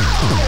Oh!